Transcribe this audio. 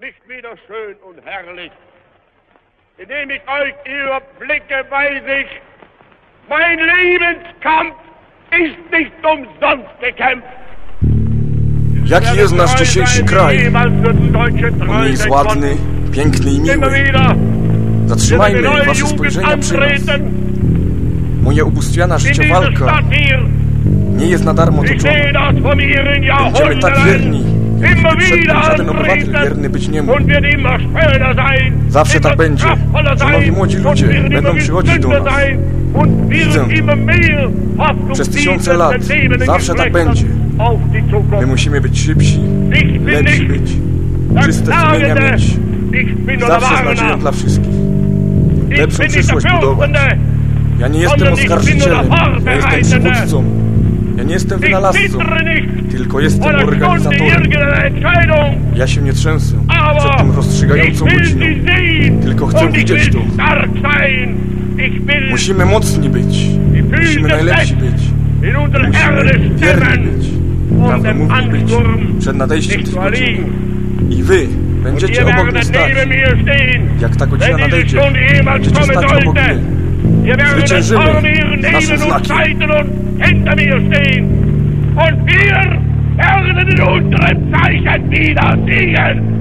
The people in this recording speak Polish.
nicht wieder schön und herrlich. Indem ich euch überblicke, weiß ich, mein Lebenskampf ist nicht umsonst gekämpft. Jaki jest nasz dzisiejszy kraj? On jest ładny, piękny i miły. Zatrzymajmy wasze spojrzenia przy nas. Moja ubóstwiana życiowalka nie jest na darmo toczona. Będziemy tak wierni, nigdy przedtem żaden obywatel wierny być nie mógł. Zawsze tak będzie, że nowi młodzi ludzie będą przychodzić do nas. Widzę. Przez tysiące lat zawsze tak będzie. My musimy być szybsi, lepsi być, czyste sumienia mieć zawsze z nadzieją dla wszystkich. Lepszą przyszłość budować. Ja nie jestem oskarżycielem, ja jestem przywódcą. Ja nie jestem wynalazcą, tylko jestem organizatorem. Ja się nie trzęsę przed tym rozstrzygającą godziną, tylko chcę widzieć to. Musimy mocni być, musimy najlepsi być, musimy wierni być, prawdomówni być przed nadejściem tej godziny. I wy będziecie obok mnie stać. Jak ta godzina nadejdzie, będziecie stać obok mnie. Wir werden es allen ihren Nähen und Seiten und hinter mir stehen. Und wir werden in unserem Zeichen wieder siegen.